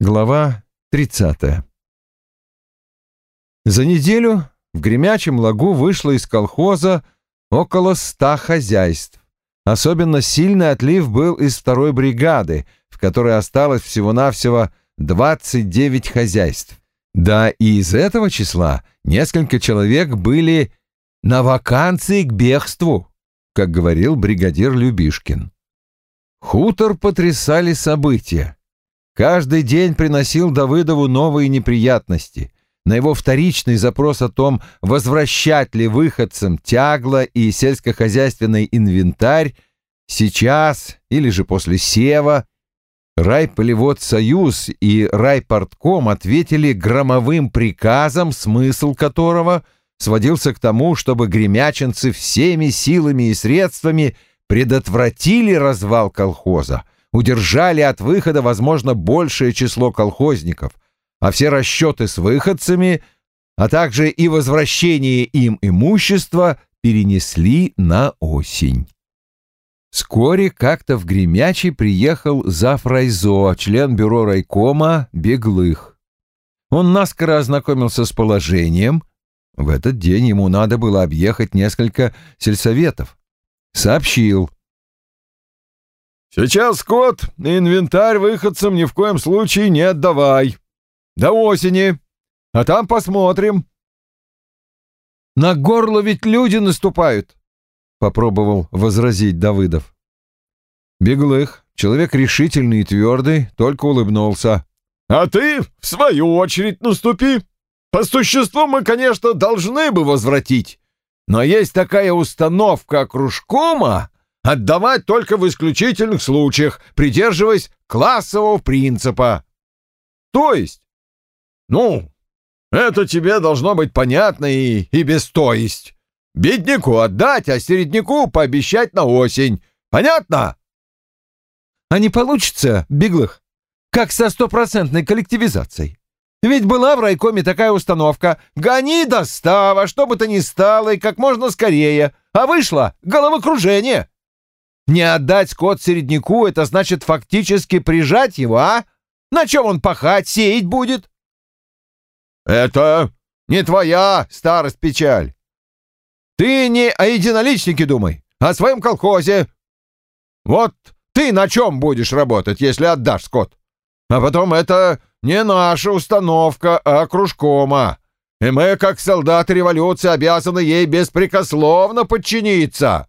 Глава 30. За неделю в Гремячем лагу вышло из колхоза около ста хозяйств. Особенно сильный отлив был из второй бригады, в которой осталось всего-навсего 29 хозяйств. Да и из этого числа несколько человек были на вакансии к бегству, как говорил бригадир Любишкин. Хутор потрясали события. Каждый день приносил Давыдову новые неприятности. На его вторичный запрос о том, возвращать ли выходцам тягло и сельскохозяйственный инвентарь, сейчас или же после сева, Райполевод Союз и Райпортком ответили громовым приказом, смысл которого сводился к тому, чтобы гремячинцы всеми силами и средствами предотвратили развал колхоза, удержали от выхода, возможно, большее число колхозников, а все расчеты с выходцами, а также и возвращение им имущества перенесли на осень. Вскоре как-то в Гремячий приехал зав. райзо, член бюро райкома Беглых. Он наскоро ознакомился с положением. В этот день ему надо было объехать несколько сельсоветов. Сообщил, Сейчас, скот, инвентарь выходцам ни в коем случае не отдавай. До осени. А там посмотрим. На горло ведь люди наступают, попробовал возразить Давыдов. Беглых, человек решительный и твердый, только улыбнулся. А ты, в свою очередь, наступи. По существу мы, конечно, должны бы возвратить. Но есть такая установка кружкома, Отдавать только в исключительных случаях, придерживаясь классового принципа. То есть? Ну, это тебе должно быть понятно и, и без «то есть». Бедняку отдать, а середняку пообещать на осень. Понятно? А не получится, беглых, как со стопроцентной коллективизацией. Ведь была в райкоме такая установка «гони достава, что бы то ни стало, и как можно скорее», а вышло головокружение. Не отдать скот середняку — это значит фактически прижать его, а? На чем он пахать, сеять будет? Это не твоя старость печаль. Ты не о единоличнике думай, а о своем колхозе. Вот ты на чем будешь работать, если отдашь скот? А потом это не наша установка, а кружкома. И мы, как солдаты революции, обязаны ей беспрекословно подчиниться.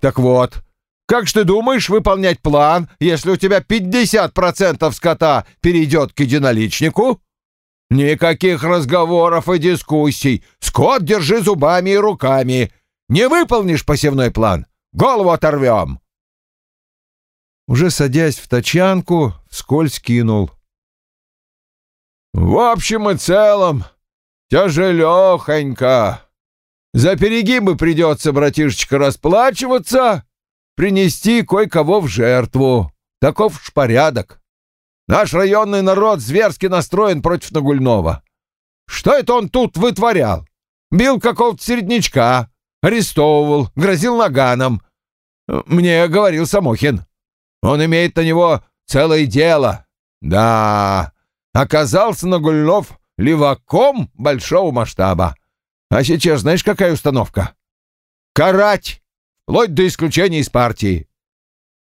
Так вот, как же ты думаешь выполнять план, если у тебя 50% скота перейдет к единоличнику? Никаких разговоров и дискуссий. Скот держи зубами и руками. Не выполнишь посевной план, голову оторвем. Уже садясь в тачанку, вскользь кинул. В общем и целом, тяжелехонько. За перегибы придется, братишечка, расплачиваться, принести кое-кого в жертву. Таков ж порядок. Наш районный народ зверски настроен против Нагульнова. Что это он тут вытворял? Бил какого-то середнячка, арестовывал, грозил наганом. Мне говорил Самохин. Он имеет на него целое дело. Да, оказался Нагульнов леваком большого масштаба. А сейчас знаешь, какая установка? Карать! Вплоть до исключения из партии.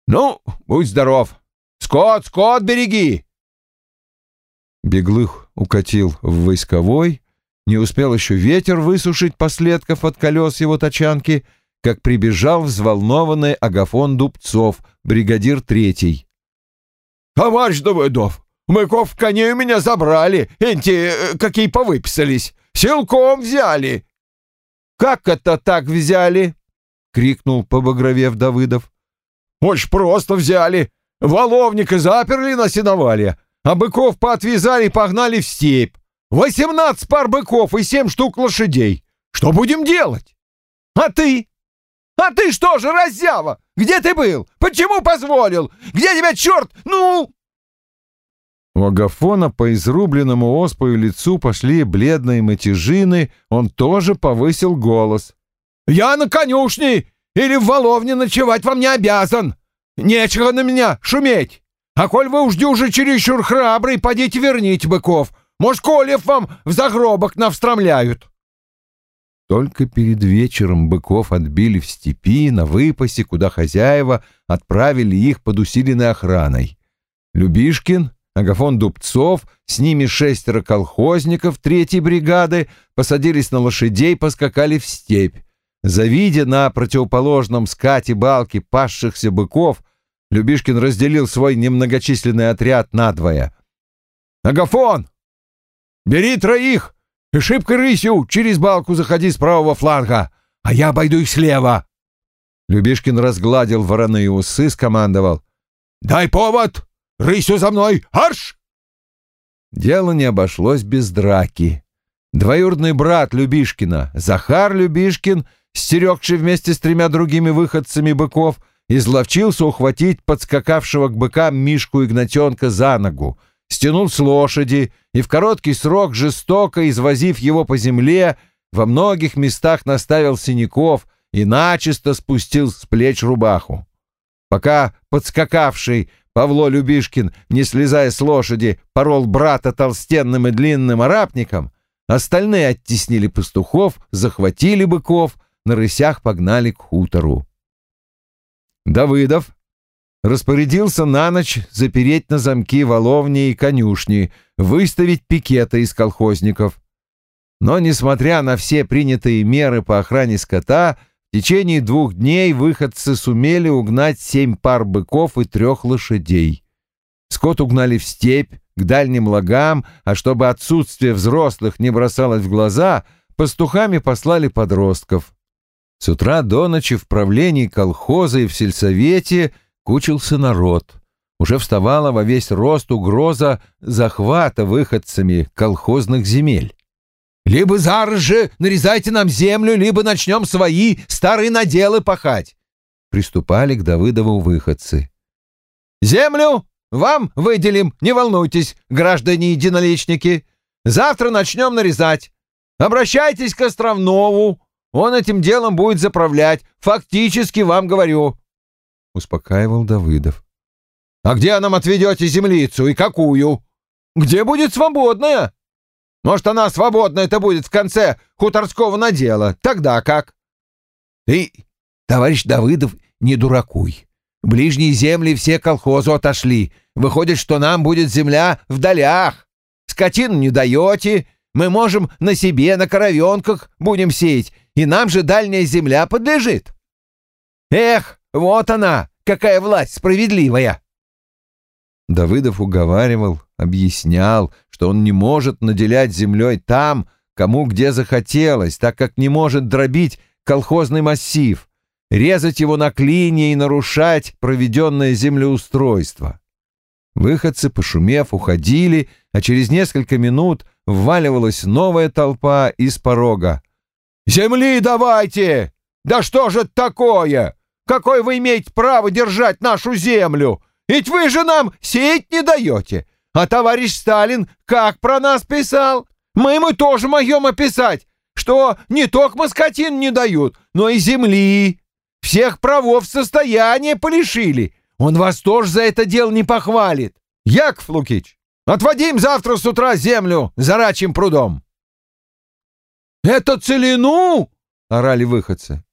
Ну, будь здоров. Скот, скот береги!» Беглых укатил в войсковой, не успел еще ветер высушить последков от колес его тачанки, как прибежал взволнованный Агафон Дубцов, бригадир третий. «Товарищ Давыдов, мыков коней у меня забрали, эти, э, какие повыписались, силком взяли». «Как это так взяли?» Крикнул побагровев Давыдов. «Очень просто взяли. Воловника заперли на сеновале, а быков поотвязали и погнали в степь. Восемнадцать пар быков и семь штук лошадей. Что будем делать? А ты? А ты что же, раззява? Где ты был? Почему позволил? Где тебя черт? Ну...» У Агафона по изрубленному оспою лицу пошли бледные матежины, он тоже повысил голос. Я на конюшне или в воловне ночевать вам не обязан. Нечего на меня шуметь. А коль вы уж дюжи чересчур храбрый, подите верните быков. Может, колев вам в загробок навстромляют. Только перед вечером быков отбили в степи, на выпасе, куда хозяева отправили их под усиленной охраной. Любишкин, Агафон Дубцов, с ними шестеро колхозников третьей бригады посадились на лошадей, поскакали в степь. Завидя на противоположном скате балки пасшихся быков, Любишкин разделил свой немногочисленный отряд надвое. «Агафон! Бери троих! и шибко рысью через балку заходи с правого фланга, а я обойду их слева!» Любишкин разгладил вороные усы, скомандовал. «Дай повод! Рысью за мной! Арш!» Дело не обошлось без драки. Двоюродный брат Любишкина, Захар Любишкин, стерегший вместе с тремя другими выходцами быков, изловчился ухватить подскакавшего к быкам Мишку Игнатенка за ногу, стянул с лошади и в короткий срок, жестоко извозив его по земле, во многих местах наставил синяков и начисто спустил с плеч рубаху. Пока подскакавший Павло Любишкин, не слезая с лошади, порол брата толстенным и длинным арапником, остальные оттеснили пастухов, захватили быков, на рысях погнали к хутору. Давыдов, распорядился на ночь запереть на замки воловни и конюшни, выставить пикеты из колхозников. Но, несмотря на все принятые меры по охране скота, в течение двух дней выходцы сумели угнать семь пар быков и трех лошадей. Скот угнали в степь, к дальним лагам, а чтобы отсутствие взрослых не бросалось в глаза, пастухами послали подростков. С утра до ночи в правлении колхоза и в сельсовете – кучился народ. Уже вставала во весь рост угроза захвата выходцами колхозных земель. «Либо зараз же нарезайте нам землю, либо начнем свои старые наделы пахать!» Приступали к Давыдову выходцы. «Землю вам выделим, не волнуйтесь, граждане единоличники. Завтра начнем нарезать. Обращайтесь к Островнову, он этим делом будет заправлять, фактически вам говорю успокаивал Давыдов. «А где нам отведете землицу и какую? Где будет свободная? Может, она свободная-то будет в конце хуторского надела. Тогда как?» «Ты, товарищ Давыдов, не дуракуй. Ближние земли все колхозу отошли. Выходит, что нам будет земля в долях. Скотину не даете, мы можем на себе, на коровенках будем сеять, и нам же дальняя земля подлежит. Эх, вот она, какая власть справедливая!» Давыдов уговаривал, объяснял, что он не может наделять землей там, кому где захотелось, так как не может дробить колхозный массив, резать его на клинья и нарушать проведенное землеустройство. Выходцы, пошумев, уходили, а через несколько минут вваливалась новая толпа из порога. «Земли давайте! Да что же это такое? Какое вы имеете право держать нашу землю? Ведь вы же нам сеять не даете. А товарищ Сталин как про нас писал? Мы ему тоже моем описать, что не только скотин не дают, но и земли. Всех правов состояния полишили. Он вас тоже за это дело не похвалит. Яков Лукич, отводим завтра с утра землю за рачьим прудом. «Это целину!» — орали выходцы.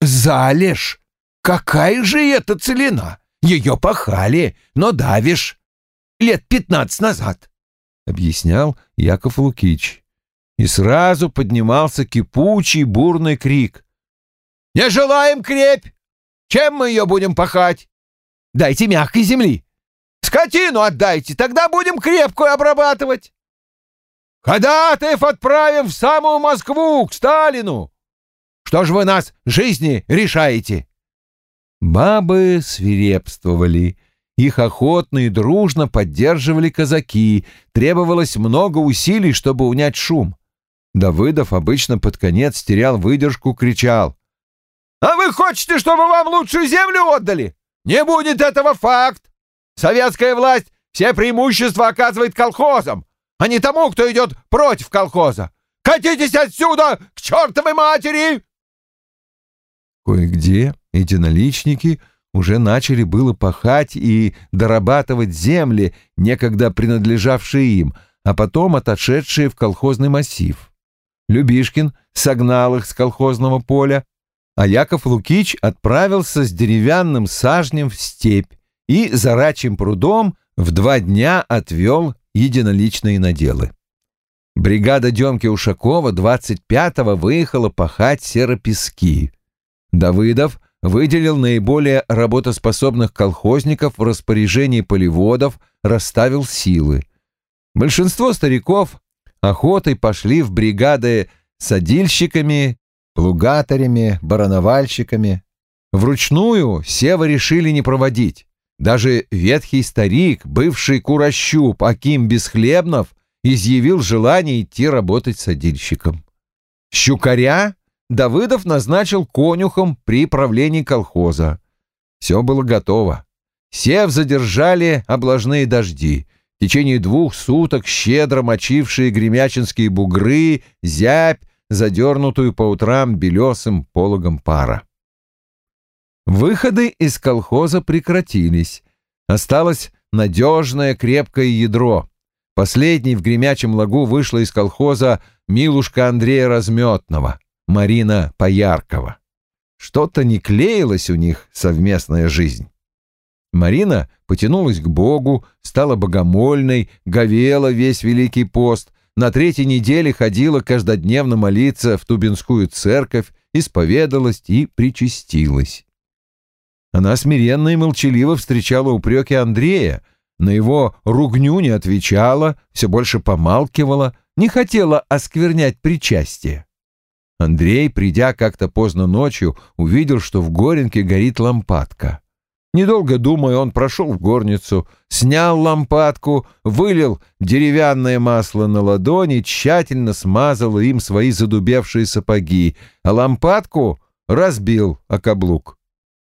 «Залежь!» Какая же это целина? Ее пахали, но давишь. Лет пятнадцать назад, — объяснял Яков Лукич. И сразу поднимался кипучий бурный крик. «Не желаем крепь! Чем мы ее будем пахать? Дайте мягкой земли! Скотину отдайте, тогда будем крепкую обрабатывать!» «Ходатаев отправим в самую Москву, к Сталину! Что же вы нас жизни решаете?» Бабы свирепствовали. Их охотно и дружно поддерживали казаки. Требовалось много усилий, чтобы унять шум. Давыдов обычно под конец терял выдержку, кричал. «А вы хотите, чтобы вам лучшую землю отдали? Не будет этого факт! Советская власть все преимущества оказывает колхозам, а не тому, кто идет против колхоза. Катитесь отсюда к чертовой матери!» Кое-где единоличники уже начали было пахать и дорабатывать земли, некогда принадлежавшие им, а потом отошедшие в колхозный массив. Любишкин согнал их с колхозного поля, а Яков Лукич отправился с деревянным сажнем в степь и за рачьим прудом в два дня отвел единоличные наделы. Бригада Демки Ушакова 25-го выехала пахать серопески. Давыдов выделил наиболее работоспособных колхозников в распоряжении полеводов, расставил силы. Большинство стариков охотой пошли в бригады садильщиками, плугатарями, барановальщиками. Вручную сева решили не проводить. Даже ветхий старик, бывший курощуп Аким Бесхлебнов, изъявил желание идти работать садильщиком. Щукаря Давыдов назначил конюхом при правлении колхоза. Все было готово. Сев задержали облажные дожди. В течение двух суток щедро мочившие гремячинские бугры, зябь, задернутую по утрам белесым пологом пара. Выходы из колхоза прекратились. Осталось надежное крепкое ядро. Последней в гремячем лагу вышла из колхоза Милушка Андрея Разметного. Марина Пояркова. Что-то не клеилась у них совместная жизнь. Марина потянулась к Богу, стала богомольной, говела весь Великий пост, на третьей неделе ходила каждодневно молиться в Тубинскую церковь, исповедалась и причастилась. Она смиренно и молчаливо встречала упреки Андрея, на его ругню не отвечала, все больше помалкивала, не хотела осквернять причастие. Андрей, придя как-то поздно ночью, увидел, что в Горенке горит лампадка. Недолго думая, он прошел в горницу, снял лампадку, вылил деревянное масло на ладони, тщательно смазал им свои задубевшие сапоги, а лампадку разбил о каблук.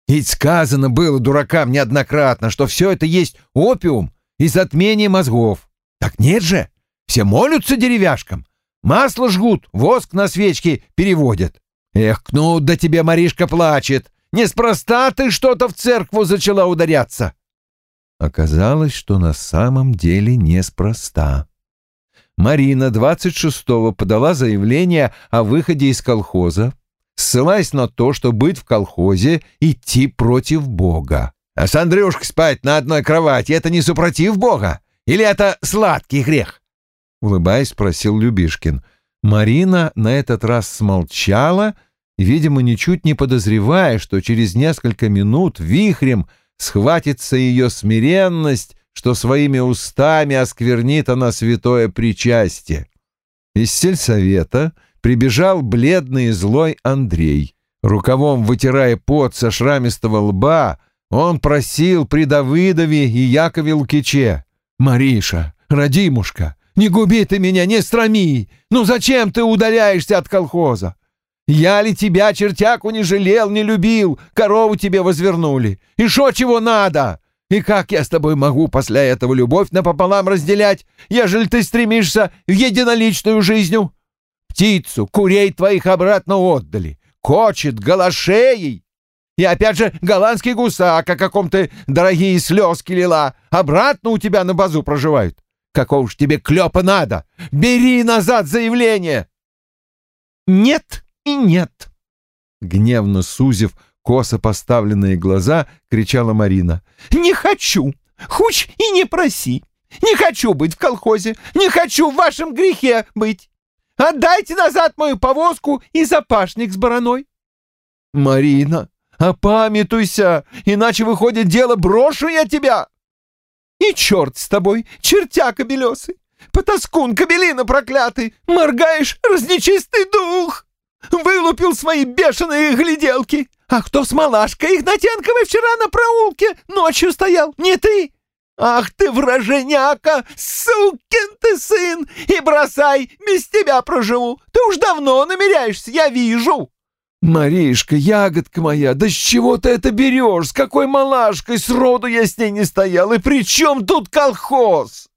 Ведь сказано было дуракам неоднократно, что все это есть опиум и затмение мозгов. Так нет же, все молятся деревяшкам, Масло жгут, воск на свечки переводят. Эх, ну да тебе Маришка плачет. Неспроста ты что-то в церкву зачала ударяться. Оказалось, что на самом деле неспроста. Марина 26-го подала заявление о выходе из колхоза, ссылаясь на то, что быть в колхозе — идти против Бога. А с Андрюшкой спать на одной кровати — это не супротив Бога? Или это сладкий грех? — улыбаясь, спросил Любишкин. Марина на этот раз смолчала, видимо, ничуть не подозревая, что через несколько минут вихрем схватится ее смиренность, что своими устами осквернит она святое причастие. Из сельсовета прибежал бледный и злой Андрей. Рукавом вытирая пот со шрамистого лба, он просил при Давыдове и Якове Лукиче. «Мариша, родимушка, не губи ты меня, не страми! Ну зачем ты удаляешься от колхоза? Я ли тебя, чертяку, не жалел, не любил, корову тебе возвернули? И шо чего надо? И как я с тобой могу после этого любовь напополам разделять, ежели ты стремишься в единоличную жизнью? Птицу, курей твоих обратно отдали, кочет галашеей. И опять же голландский гусак, о каком ты дорогие слезки лила, обратно у тебя на базу проживают. Какого ж тебе клёпа надо? Бери назад заявление!» «Нет и нет!» Гневно сузив косо поставленные глаза, кричала Марина. «Не хочу! Хуч и не проси! Не хочу быть в колхозе! Не хочу в вашем грехе быть! Отдайте назад мою повозку и запашник с бараной!» «Марина, опамятуйся, иначе выходит дело, брошу я тебя!» И черт с тобой, чертяка белесый! Потаскун кабелина проклятый! Моргаешь, разнечистый дух! Вылупил свои бешеные гляделки! А кто с малашкой Игнатенковой вчера на проулке ночью стоял? Не ты? Ах ты, враженяка, сукин ты сын! И бросай, без тебя проживу! Ты уж давно намеряешься, я вижу!» «Маришка, ягодка моя, да с чего ты это берешь? С какой малашкой? Сроду я с ней не стоял. И при чем тут колхоз?»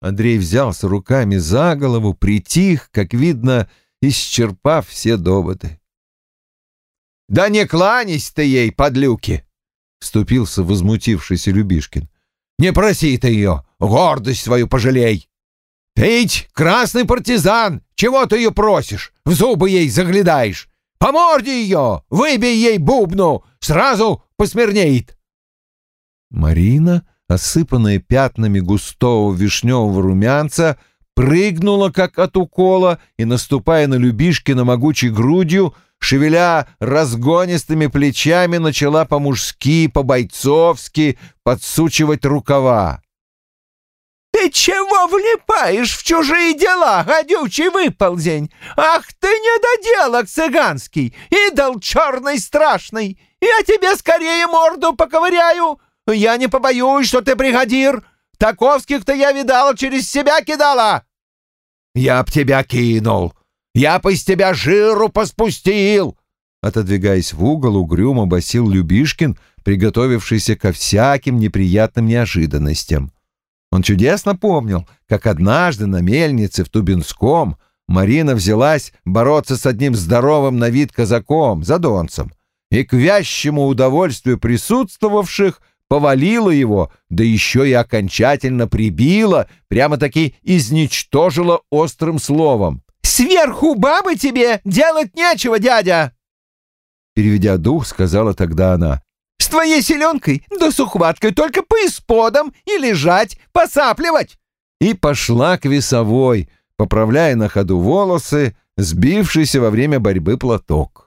Андрей взялся руками за голову, притих, как видно, исчерпав все доводы. «Да не кланясь ты ей, подлюки! — вступился возмутившийся Любишкин. «Не проси ты ее, гордость свою пожалей. Ведь красный партизан, чего ты ее просишь, в зубы ей заглядаешь. По морде ее, выбей ей бубну, сразу посмирнеет». Марина, осыпанная пятнами густого вишневого румянца, прыгнула, как от укола, и, наступая на Любишкина могучей грудью, шевеля разгонистыми плечами, начала по-мужски, по-бойцовски подсучивать рукава. «Ты чего влипаешь в чужие дела, гадючий выползень? Ах ты недоделок цыганский, идол черный страшный! Я тебе скорее морду поковыряю! Я не побоюсь, что ты бригадир! Таковских-то я видала, через себя кидала!» «Я б тебя кинул! Я бы из тебя жиру поспустил!» Отодвигаясь в угол, угрюмо басил Любишкин, приготовившийся ко всяким неприятным неожиданностям. Он чудесно помнил, как однажды на мельнице в Тубинском Марина взялась бороться с одним здоровым на вид казаком, задонцем, и к вящему удовольствию присутствовавших повалила его, да еще и окончательно прибила, прямо-таки изничтожила острым словом. Сверху бабы тебе делать нечего, дядя!» Переведя дух, сказала тогда она. «С твоей селенкой да с ухваткой только по исподам и лежать, посапливать!» И пошла к весовой, поправляя на ходу волосы, сбившийся во время борьбы платок.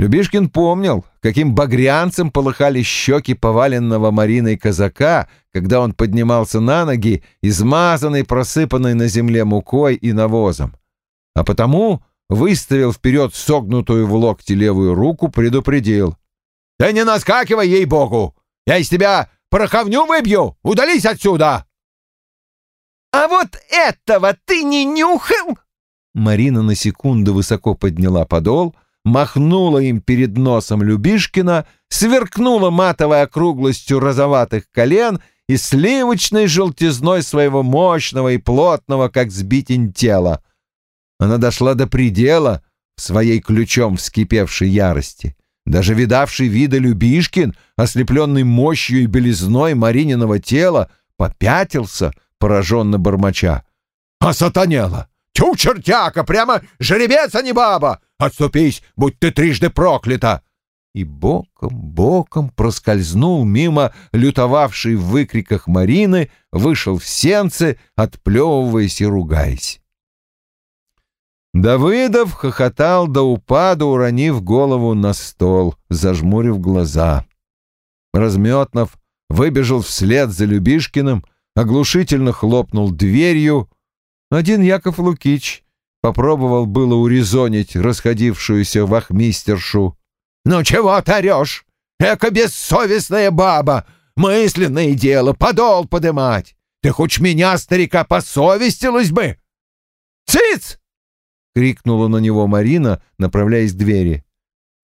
Любишкин помнил, каким багрянцем полыхали щеки поваленного Мариной казака, когда он поднимался на ноги, измазанный, просыпанный на земле мукой и навозом. А потому выставил вперед согнутую в локте левую руку, предупредил. «Да не наскакивай, ей-богу! Я из тебя пороховню выбью! Удались отсюда!» «А вот этого ты не нюхал?» Марина на секунду высоко подняла подол — махнула им перед носом Любишкина, сверкнула матовой округлостью розоватых колен и сливочной желтизной своего мощного и плотного, как сбитень тела. Она дошла до предела в своей ключом вскипевшей ярости. Даже видавший вида Любишкин, ослепленный мощью и белизной Марининого тела, попятился, пораженно бормоча. «А сатанела! Тю, чертяка! Прямо жеребец, а не баба! Отступись, будь ты трижды проклята!» И боком, боком проскользнул мимо лютовавшей в выкриках Марины, вышел в сенцы, отплевываясь и ругаясь. Давыдов хохотал до упаду, уронив голову на стол, зажмурив глаза. Разметнов выбежал вслед за Любишкиным, оглушительно хлопнул дверью. Один Яков Лукич Попробовал было урезонить расходившуюся вахмистершу. «Ну чего ты орешь? Эка бессовестная баба! Мысленное дело, подол подымать! Ты хоть меня, старика, посовестилась бы!» «Циц!» — крикнула на него Марина, направляясь к двери.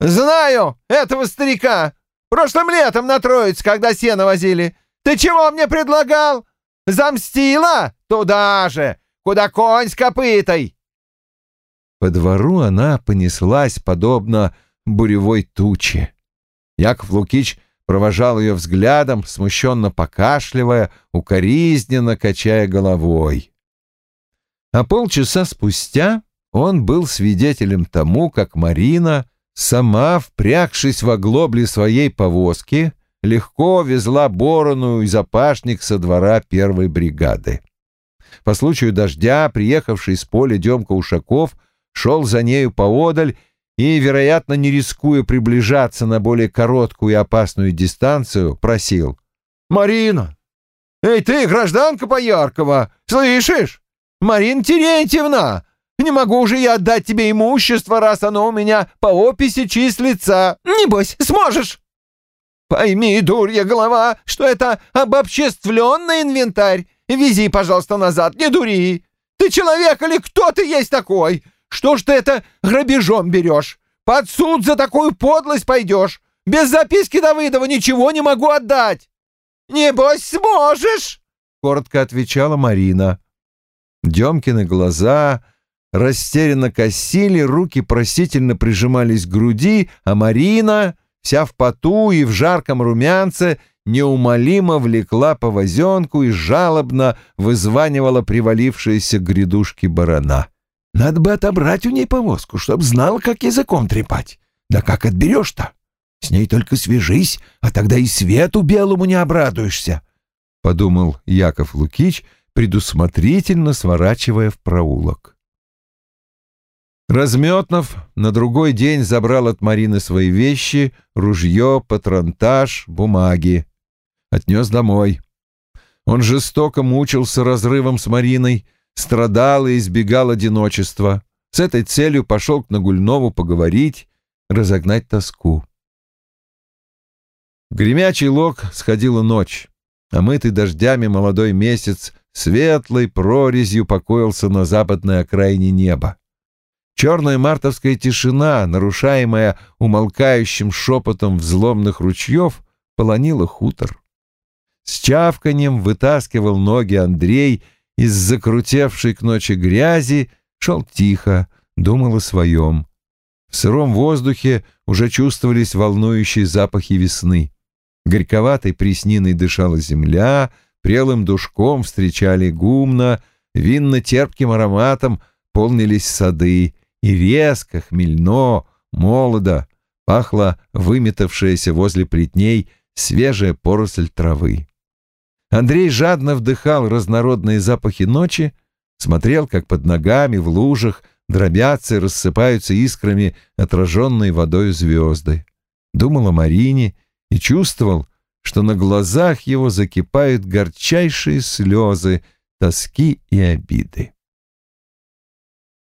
«Знаю этого старика! Прошлым летом на Троиц, когда сено возили. Ты чего мне предлагал? Замстила? Туда же, куда конь с копытой!» По двору она понеслась, подобно буревой туче. Яков Лукич провожал ее взглядом, смущенно покашливая, укоризненно качая головой. А полчаса спустя он был свидетелем тому, как Марина, сама впрягшись в оглобли своей повозки, легко везла Борону и запашник со двора первой бригады. По случаю дождя, приехавший с поля Демка Ушаков шел за нею поодаль и, вероятно, не рискуя приближаться на более короткую и опасную дистанцию, просил. «Марина! Эй ты, гражданка Пояркова, слышишь? Марина Терентьевна! Не могу же я отдать тебе имущество, раз оно у меня по описи числится. Небось, сможешь!» «Пойми, дурья голова, что это обобществленный инвентарь. Вези, пожалуйста, назад, не дури. Ты человек или кто ты есть такой? Что ж ты это грабежом берешь? Под суд за такую подлость пойдешь. Без записки Давыдова ничего не могу отдать. Небось, сможешь, — коротко отвечала Марина. Демкины глаза растерянно косили, руки просительно прижимались к груди, а Марина вся в поту и в жарком румянце, неумолимо влекла повозенку и жалобно вызванивала привалившиеся грядушки барана. «Надо бы отобрать у ней повозку, чтоб знала, как языком трепать. Да как отберешь-то? С ней только свяжись, а тогда и свету белому не обрадуешься», — подумал Яков Лукич, предусмотрительно сворачивая в проулок. Разметнов на другой день забрал от Марины свои вещи, ружье, патронтаж, бумаги. Отнес домой. Он жестоко мучился разрывом с Мариной, страдал и избегал одиночества. С этой целью пошел к Нагульнову поговорить, разогнать тоску. В гремячий лог сходила ночь. Омытый дождями молодой месяц светлой прорезью покоился на западной окраине неба. Черная мартовская тишина, нарушаемая умолкающим шепотом взломных ручьев, полонила хутор. С чавканьем вытаскивал ноги Андрей из закрутевшей к ночи грязи, шел тихо, думал о своем. В сыром воздухе уже чувствовались волнующие запахи весны. Горьковатой пресниной дышала земля, прелым душком встречали гумна, винно-терпким ароматом полнились сады, и резко, хмельно, молодо пахла выметавшаяся возле плетней свежая поросль травы. Андрей жадно вдыхал разнородные запахи ночи, смотрел, как под ногами в лужах дробятся и рассыпаются искрами отраженной водой звезды. Думал о Марине и чувствовал, что на глазах его закипают горчайшие слезы тоски и обиды.